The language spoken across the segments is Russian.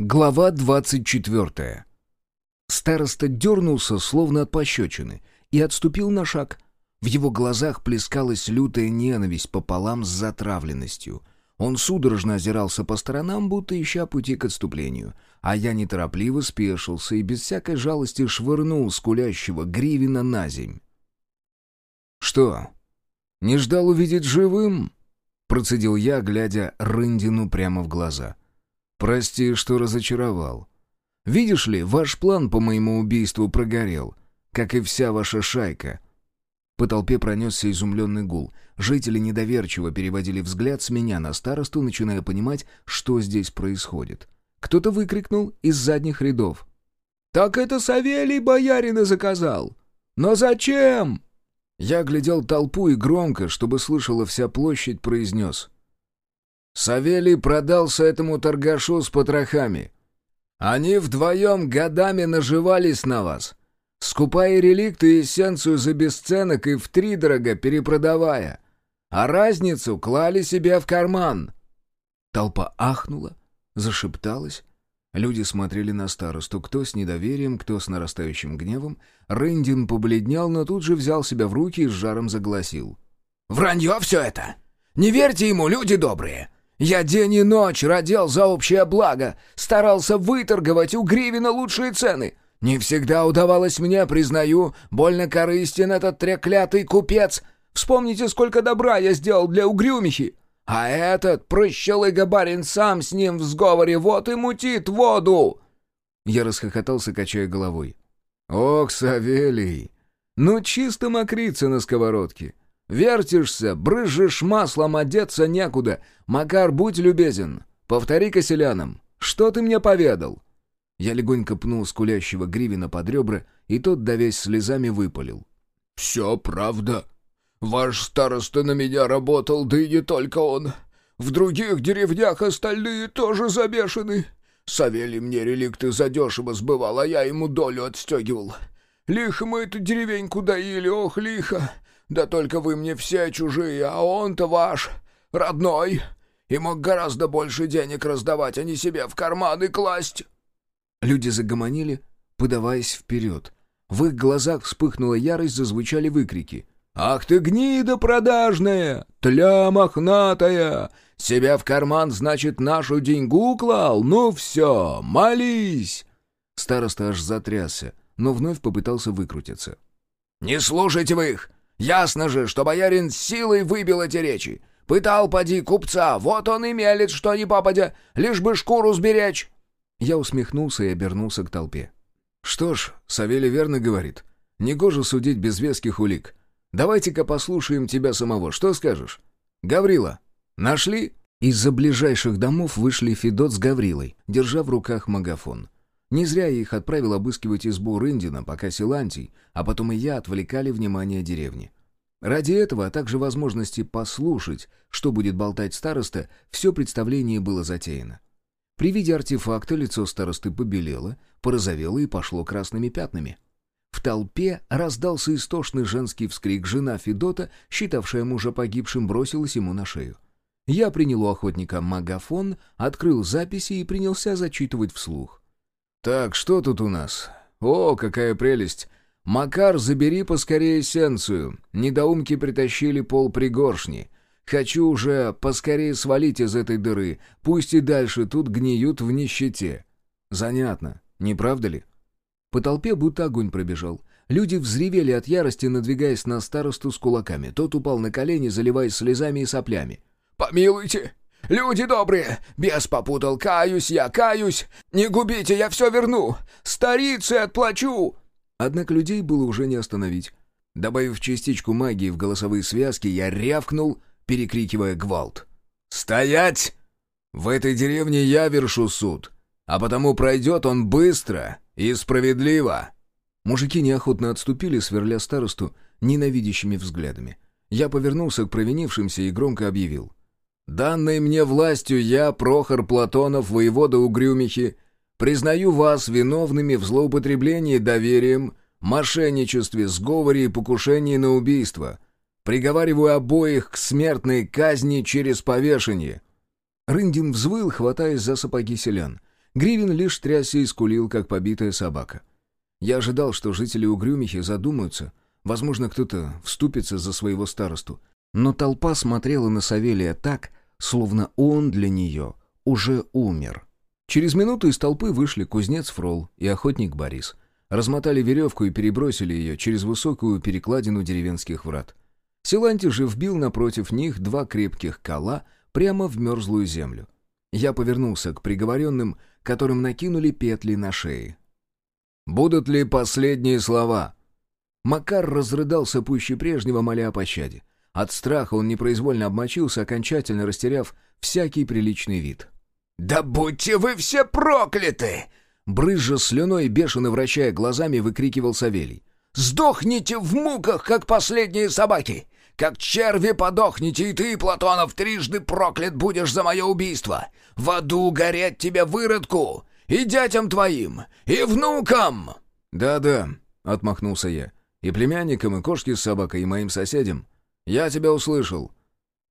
Глава двадцать четвертая. Староста дернулся, словно от пощечины, и отступил на шаг. В его глазах плескалась лютая ненависть пополам с затравленностью. Он судорожно озирался по сторонам, будто ища пути к отступлению, а я неторопливо спешился и без всякой жалости швырнул скулящего гривина на земь. «Что, не ждал увидеть живым?» — процедил я, глядя Рындину прямо в глаза. «Прости, что разочаровал. Видишь ли, ваш план по моему убийству прогорел, как и вся ваша шайка». По толпе пронесся изумленный гул. Жители недоверчиво переводили взгляд с меня на старосту, начиная понимать, что здесь происходит. Кто-то выкрикнул из задних рядов. «Так это Савелий боярина заказал! Но зачем?» Я глядел толпу и громко, чтобы слышала вся площадь, произнес. «Савелий продался этому торгашу с потрохами. Они вдвоем годами наживались на вас, скупая реликты и эссенцию за бесценок и втридорога перепродавая, а разницу клали себе в карман». Толпа ахнула, зашепталась, Люди смотрели на старосту, кто с недоверием, кто с нарастающим гневом. Рындин побледнел, но тут же взял себя в руки и с жаром загласил. «Вранье все это! Не верьте ему, люди добрые! Я день и ночь родил за общее благо, старался выторговать у Гривина лучшие цены. Не всегда удавалось мне, признаю, больно корыстен этот треклятый купец. Вспомните, сколько добра я сделал для угрюмихи. А этот прыщелыга барин сам с ним в сговоре, вот и мутит воду!» Я расхохотался, качая головой. «Ох, Савелий! Ну чисто мокрица на сковородке! Вертишься, брызжешь маслом, одеться некуда! Макар, будь любезен! Повтори-ка селянам, что ты мне поведал?» Я легонько пнул скулящего Гривина под ребра, и тот, давясь слезами, выпалил. «Все правда!» Ваш староста на меня работал, да и не только он. В других деревнях остальные тоже забешены. Савелий мне реликты задешево сбывал, а я ему долю отстегивал. Лихо мы эту деревеньку доили, ох, лихо. Да только вы мне все чужие, а он-то ваш, родной, и мог гораздо больше денег раздавать, а не себе в карманы класть». Люди загомонили, подаваясь вперед. В их глазах вспыхнула ярость, зазвучали выкрики — «Ах ты гнида продажная, тля мохнатая! Себя в карман, значит, нашу деньгу клал? Ну все, молись!» Староста аж затрясся, но вновь попытался выкрутиться. «Не слушайте вы их! Ясно же, что боярин силой выбил эти речи! Пытал, поди, купца, вот он и мелет, что не попадя, лишь бы шкуру сберечь!» Я усмехнулся и обернулся к толпе. «Что ж, Савелий верно говорит. Негоже судить без веских улик. Давайте-ка послушаем тебя самого. Что скажешь? Гаврила, нашли?» Из-за ближайших домов вышли Федот с Гаврилой, держа в руках магафон. Не зря я их отправил обыскивать избу Рындина, пока Силантий, а потом и я отвлекали внимание деревни. Ради этого, а также возможности послушать, что будет болтать староста, все представление было затеяно. При виде артефакта лицо старосты побелело, порозовело и пошло красными пятнами. В толпе раздался истошный женский вскрик. Жена Федота, считавшая мужа погибшим, бросилась ему на шею. Я принял у охотника магафон, открыл записи и принялся зачитывать вслух. «Так, что тут у нас? О, какая прелесть! Макар, забери поскорее эссенцию. Недоумки притащили пол пригоршни. Хочу уже поскорее свалить из этой дыры. Пусть и дальше тут гниют в нищете. Занятно, не правда ли?» По толпе будто огонь пробежал. Люди взревели от ярости, надвигаясь на старосту с кулаками. Тот упал на колени, заливаясь слезами и соплями. «Помилуйте! Люди добрые! Бес попутал! Каюсь я, каюсь! Не губите, я все верну! Старицы отплачу!» Однако людей было уже не остановить. Добавив частичку магии в голосовые связки, я рявкнул, перекрикивая гвалт. «Стоять! В этой деревне я вершу суд, а потому пройдет он быстро «И справедливо!» Мужики неохотно отступили, сверля старосту ненавидящими взглядами. Я повернулся к провинившимся и громко объявил. «Данной мне властью я, Прохор Платонов, воевода Угрюмихи, признаю вас виновными в злоупотреблении доверием, мошенничестве, сговоре и покушении на убийство. Приговариваю обоих к смертной казни через повешение». Рындин взвыл, хватаясь за сапоги селян. Гривен лишь трясся и скулил, как побитая собака. Я ожидал, что жители Угрюмихи задумаются, возможно, кто-то вступится за своего старосту. Но толпа смотрела на Савелия так, словно он для нее уже умер. Через минуту из толпы вышли кузнец Фрол и охотник Борис. Размотали веревку и перебросили ее через высокую перекладину деревенских врат. Силанти же вбил напротив них два крепких кола прямо в мерзлую землю. Я повернулся к приговоренным, которым накинули петли на шеи. «Будут ли последние слова?» Макар разрыдался пуще прежнего, моля о пощаде. От страха он непроизвольно обмочился, окончательно растеряв всякий приличный вид. «Да будьте вы все прокляты!» Брызжа слюной, бешено вращая глазами, выкрикивал Савелий. «Сдохните в муках, как последние собаки! Как черви подохните, и ты, Платонов, трижды проклят будешь за мое убийство! В аду гореть тебе выродку! И дядям твоим, и внукам!» «Да-да», — отмахнулся я, — «и племянникам, и кошке с собакой, и моим соседям. Я тебя услышал».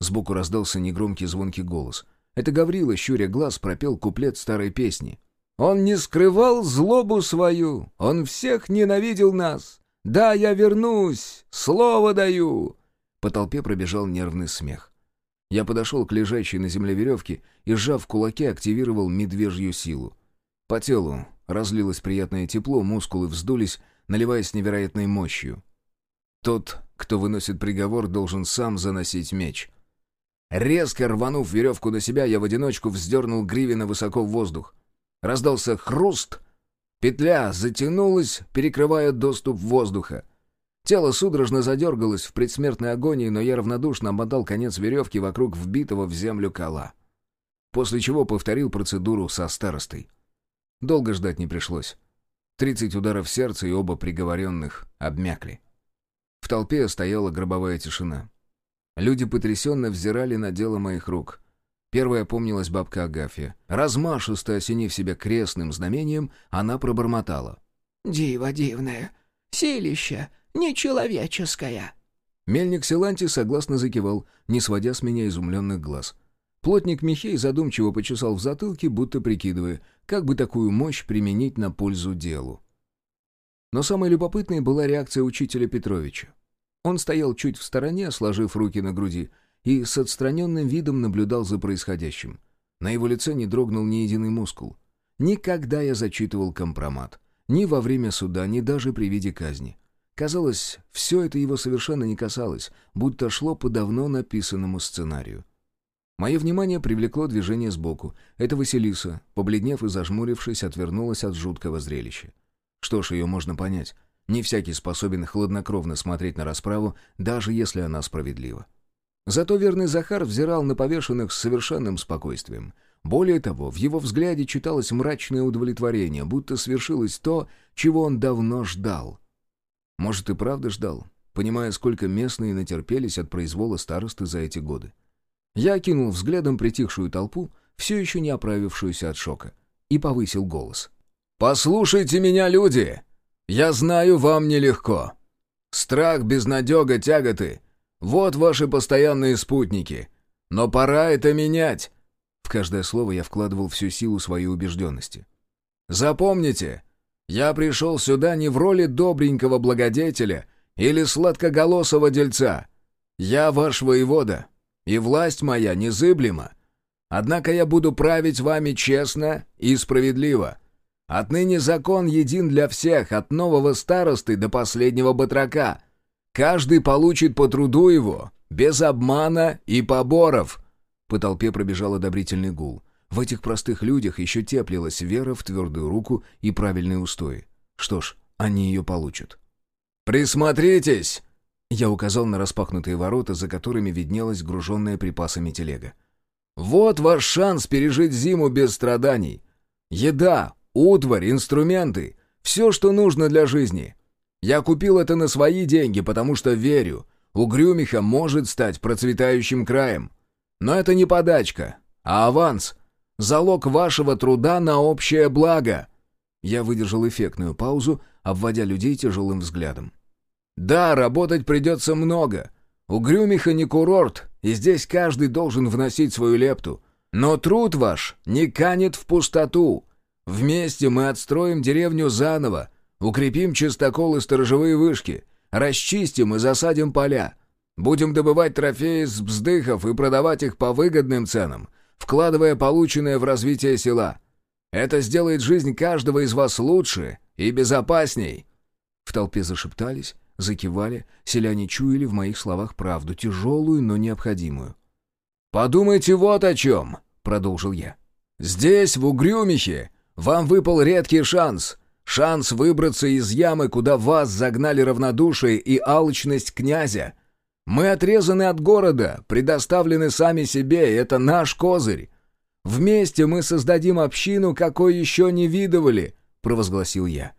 Сбоку раздался негромкий звонкий голос. Это Гаврила, щуря глаз, пропел куплет старой песни. «Он не скрывал злобу свою, он всех ненавидел нас. Да, я вернусь, слово даю!» По толпе пробежал нервный смех. Я подошел к лежащей на земле веревке и, сжав кулаки, активировал медвежью силу. По телу разлилось приятное тепло, мускулы вздулись, наливаясь невероятной мощью. Тот, кто выносит приговор, должен сам заносить меч. Резко рванув веревку на себя, я в одиночку вздернул Гривина высоко в воздух. Раздался хруст. Петля затянулась, перекрывая доступ воздуха. Тело судорожно задергалось в предсмертной агонии, но я равнодушно обмотал конец веревки вокруг вбитого в землю кола. После чего повторил процедуру со старостой. Долго ждать не пришлось. Тридцать ударов сердца, и оба приговоренных обмякли. В толпе стояла гробовая тишина. Люди потрясенно взирали на дело моих рук. Первая помнилась бабка Агафья. Размашисто осенив себя крестным знамением, она пробормотала. «Диво дивное, силище, нечеловеческая». Мельник Силанти согласно закивал, не сводя с меня изумленных глаз. Плотник Михей задумчиво почесал в затылке, будто прикидывая, как бы такую мощь применить на пользу делу. Но самой любопытной была реакция учителя Петровича. Он стоял чуть в стороне, сложив руки на груди, и с отстраненным видом наблюдал за происходящим. На его лице не дрогнул ни единый мускул. Никогда я зачитывал компромат. Ни во время суда, ни даже при виде казни. Казалось, все это его совершенно не касалось, будто шло по давно написанному сценарию. Мое внимание привлекло движение сбоку. Это Василиса, побледнев и зажмурившись, отвернулась от жуткого зрелища. Что ж, ее можно понять. Не всякий способен хладнокровно смотреть на расправу, даже если она справедлива. Зато верный Захар взирал на повешенных с совершенным спокойствием. Более того, в его взгляде читалось мрачное удовлетворение, будто свершилось то, чего он давно ждал. Может, и правда ждал, понимая, сколько местные натерпелись от произвола старосты за эти годы. Я окинул взглядом притихшую толпу, все еще не оправившуюся от шока, и повысил голос. «Послушайте меня, люди! Я знаю, вам нелегко. Страх, безнадега, тяготы — вот ваши постоянные спутники. Но пора это менять!» В каждое слово я вкладывал всю силу своей убежденности. «Запомните, я пришел сюда не в роли добренького благодетеля или сладкоголосого дельца. Я ваш воевода, и власть моя незыблема. Однако я буду править вами честно и справедливо. Отныне закон един для всех, от нового старосты до последнего батрака. Каждый получит по труду его, без обмана и поборов». По толпе пробежал одобрительный гул. В этих простых людях еще теплилась вера в твердую руку и правильные устои. Что ж, они ее получат. «Присмотритесь!» Я указал на распахнутые ворота, за которыми виднелась груженная припасами телега. «Вот ваш шанс пережить зиму без страданий. Еда, утварь, инструменты — все, что нужно для жизни. Я купил это на свои деньги, потому что верю, у Грюмиха может стать процветающим краем. Но это не подачка, а аванс, залог вашего труда на общее благо». Я выдержал эффектную паузу, обводя людей тяжелым взглядом. Да, работать придется много. У Грюмиха не курорт, и здесь каждый должен вносить свою лепту. Но труд ваш не канет в пустоту. Вместе мы отстроим деревню заново, укрепим чистокол и сторожевые вышки, расчистим и засадим поля. Будем добывать трофеи с бздыхов и продавать их по выгодным ценам, вкладывая полученное в развитие села. Это сделает жизнь каждого из вас лучше и безопасней». В толпе зашептались, закивали, селяне чуяли в моих словах правду, тяжелую, но необходимую. «Подумайте вот о чем», — продолжил я. «Здесь, в Угрюмихе, вам выпал редкий шанс. Шанс выбраться из ямы, куда вас загнали равнодушие и алчность князя. Мы отрезаны от города, предоставлены сами себе, это наш козырь. Вместе мы создадим общину, какой еще не видывали», — провозгласил я.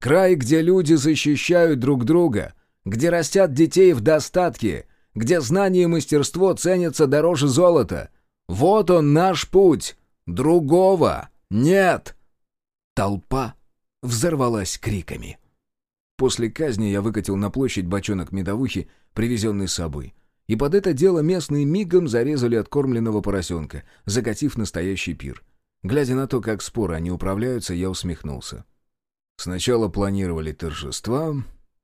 «Край, где люди защищают друг друга, где растят детей в достатке, где знание и мастерство ценятся дороже золота. Вот он наш путь. Другого нет!» Толпа взорвалась криками. После казни я выкатил на площадь бочонок медовухи, привезенный с собой. И под это дело местные мигом зарезали откормленного поросенка, закатив настоящий пир. Глядя на то, как споры они управляются, я усмехнулся. Сначала планировали торжества,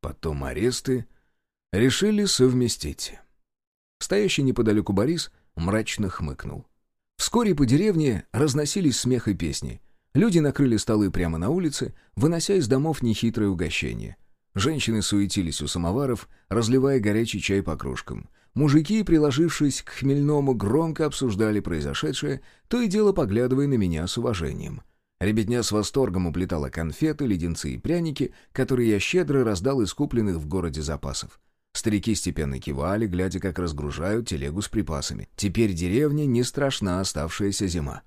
потом аресты. Решили совместить. Стоящий неподалеку Борис мрачно хмыкнул. Вскоре по деревне разносились смех и песни. Люди накрыли столы прямо на улице, вынося из домов нехитрое угощение. Женщины суетились у самоваров, разливая горячий чай по кружкам. Мужики, приложившись к хмельному, громко обсуждали произошедшее, то и дело поглядывая на меня с уважением. Ребятня с восторгом уплетала конфеты, леденцы и пряники, которые я щедро раздал из купленных в городе запасов. Старики степенно кивали, глядя, как разгружают телегу с припасами. Теперь деревня не страшна оставшаяся зима.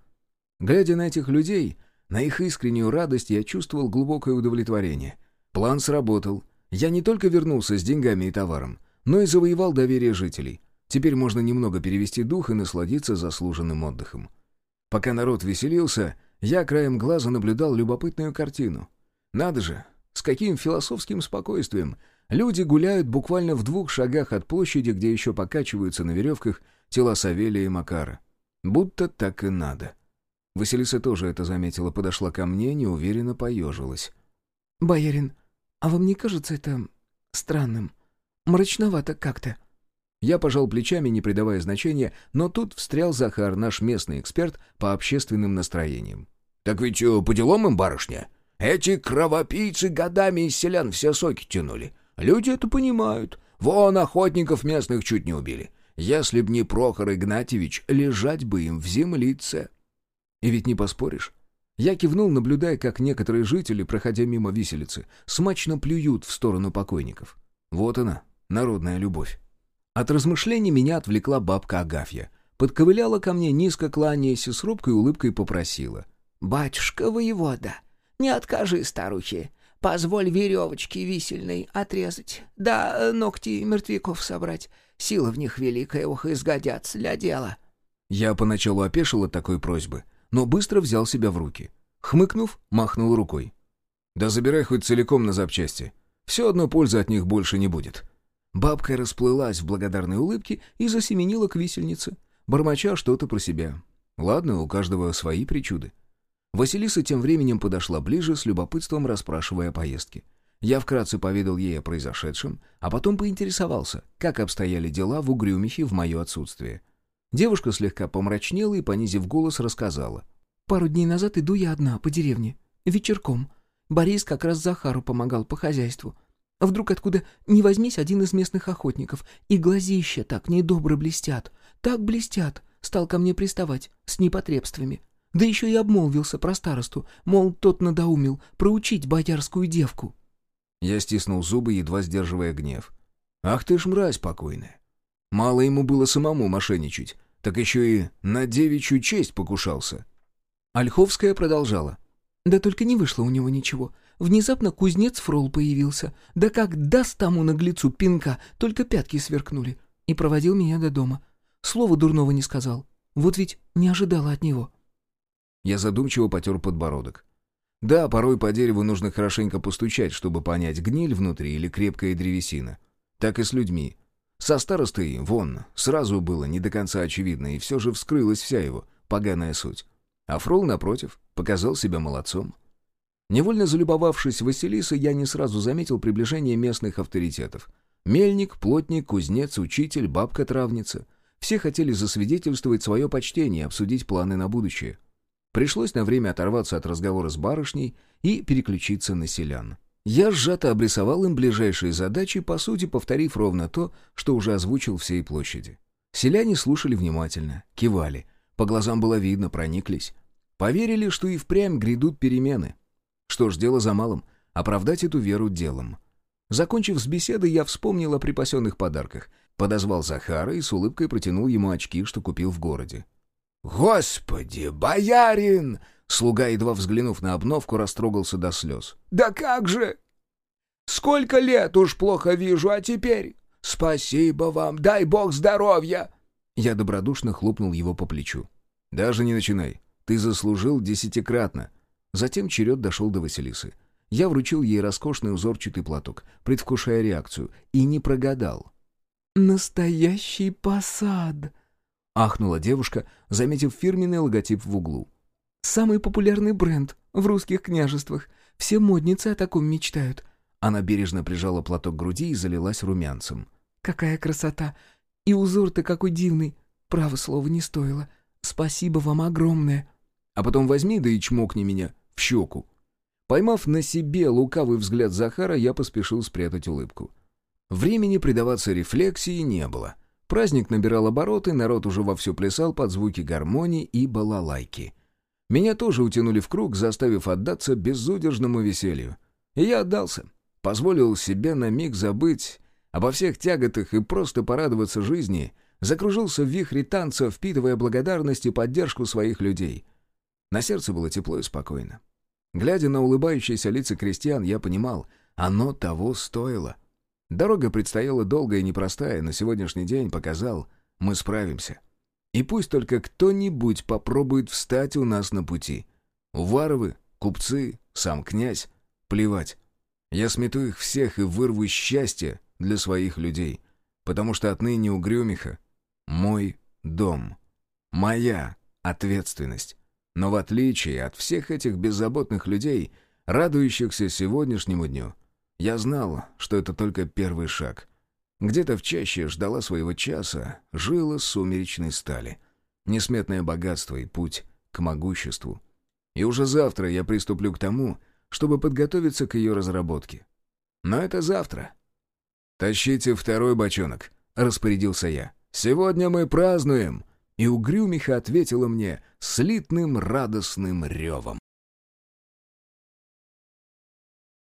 Глядя на этих людей, на их искреннюю радость я чувствовал глубокое удовлетворение. План сработал. Я не только вернулся с деньгами и товаром, но и завоевал доверие жителей. Теперь можно немного перевести дух и насладиться заслуженным отдыхом. Пока народ веселился, я краем глаза наблюдал любопытную картину. Надо же, с каким философским спокойствием люди гуляют буквально в двух шагах от площади, где еще покачиваются на веревках тела Савелия и Макара. Будто так и надо. Василиса тоже это заметила, подошла ко мне, неуверенно поежилась. «Боярин, а вам не кажется это странным? Мрачновато как-то?» Я пожал плечами, не придавая значения, но тут встрял Захар, наш местный эксперт по общественным настроениям. «Так ведь э, по делам им, барышня? Эти кровопийцы годами из селян все соки тянули. Люди это понимают. Вон охотников местных чуть не убили. Если б не Прохор Игнатьевич, лежать бы им в землице». И ведь не поспоришь. Я кивнул, наблюдая, как некоторые жители, проходя мимо виселицы, смачно плюют в сторону покойников. Вот она, народная любовь. От размышлений меня отвлекла бабка Агафья. Подковыляла ко мне, низко кланяясь, и с рубкой улыбкой попросила. «Батюшка воевода, не откажи старухе. Позволь веревочки висельной отрезать, да ногти мертвяков собрать. Сила в них великая, ох, изгодятся для дела». Я поначалу опешил от такой просьбы, но быстро взял себя в руки. Хмыкнув, махнул рукой. «Да забирай хоть целиком на запчасти. Все одно пользы от них больше не будет». Бабка расплылась в благодарной улыбке и засеменила к висельнице, бормоча что-то про себя. Ладно, у каждого свои причуды. Василиса тем временем подошла ближе, с любопытством расспрашивая о поездке. Я вкратце поведал ей о произошедшем, а потом поинтересовался, как обстояли дела в Угрюмихе в мое отсутствие. Девушка слегка помрачнела и, понизив голос, рассказала. «Пару дней назад иду я одна, по деревне. Вечерком. Борис как раз Захару помогал по хозяйству. Вдруг откуда не возьмись один из местных охотников, и глазища так недобро блестят, так блестят, стал ко мне приставать с непотребствами. Да еще и обмолвился про старосту, мол, тот надоумил проучить боярскую девку». Я стиснул зубы, едва сдерживая гнев. «Ах ты ж мразь покойная! Мало ему было самому мошенничать, так еще и на девичью честь покушался. Ольховская продолжала. «Да только не вышло у него ничего. Внезапно кузнец Фрол появился. Да как даст тому наглецу пинка, только пятки сверкнули. И проводил меня до дома. Слова дурного не сказал. Вот ведь не ожидала от него». Я задумчиво потер подбородок. Да, порой по дереву нужно хорошенько постучать, чтобы понять, гниль внутри или крепкая древесина. Так и с людьми. Со старостой, вон, сразу было не до конца очевидно, и все же вскрылась вся его поганая суть. А Фрол, напротив, показал себя молодцом. Невольно залюбовавшись Василисой, я не сразу заметил приближение местных авторитетов. Мельник, плотник, кузнец, учитель, бабка-травница. Все хотели засвидетельствовать свое почтение и обсудить планы на будущее. Пришлось на время оторваться от разговора с барышней и переключиться на селян. Я сжато обрисовал им ближайшие задачи, по сути повторив ровно то, что уже озвучил всей площади. Селяне слушали внимательно, кивали. По глазам было видно, прониклись. Поверили, что и впрямь грядут перемены. Что ж, дело за малым — оправдать эту веру делом. Закончив с беседой, я вспомнил о припасенных подарках, подозвал Захара и с улыбкой протянул ему очки, что купил в городе. «Господи, боярин!» Слуга, едва взглянув на обновку, растрогался до слез. «Да как же! Сколько лет уж плохо вижу, а теперь... Спасибо вам, дай бог здоровья!» Я добродушно хлопнул его по плечу. «Даже не начинай. Ты заслужил десятикратно». Затем черед дошел до Василисы. Я вручил ей роскошный узорчатый платок, предвкушая реакцию, и не прогадал. «Настоящий посад!» — ахнула девушка, заметив фирменный логотип в углу. «Самый популярный бренд в русских княжествах. Все модницы о таком мечтают». Она бережно прижала платок к груди и залилась румянцем. «Какая красота! И узор-то какой дивный! Право слова не стоило. Спасибо вам огромное!» «А потом возьми да и чмокни меня в щеку». Поймав на себе лукавый взгляд Захара, я поспешил спрятать улыбку. Времени предаваться рефлексии не было. Праздник набирал обороты, народ уже вовсю плясал под звуки гармонии и балалайки. Меня тоже утянули в круг, заставив отдаться безудержному веселью. И я отдался. Позволил себе на миг забыть обо всех тяготах и просто порадоваться жизни, закружился в вихре танца, впитывая благодарность и поддержку своих людей. На сердце было тепло и спокойно. Глядя на улыбающиеся лица крестьян, я понимал, оно того стоило. Дорога предстояла долгая и непростая, но сегодняшний день показал, мы справимся. И пусть только кто-нибудь попробует встать у нас на пути. Уваровы, купцы, сам князь, плевать. Я смету их всех и вырву счастье для своих людей, потому что отныне у Грюмиха мой дом, моя ответственность. Но в отличие от всех этих беззаботных людей, радующихся сегодняшнему дню, я знал, что это только первый шаг. Где-то в чаще ждала своего часа жила сумеречной стали. Несметное богатство и путь к могуществу. И уже завтра я приступлю к тому, чтобы подготовиться к ее разработке. Но это завтра. «Тащите второй бочонок», — распорядился я. «Сегодня мы празднуем!» И угрюмиха ответила мне слитным радостным ревом.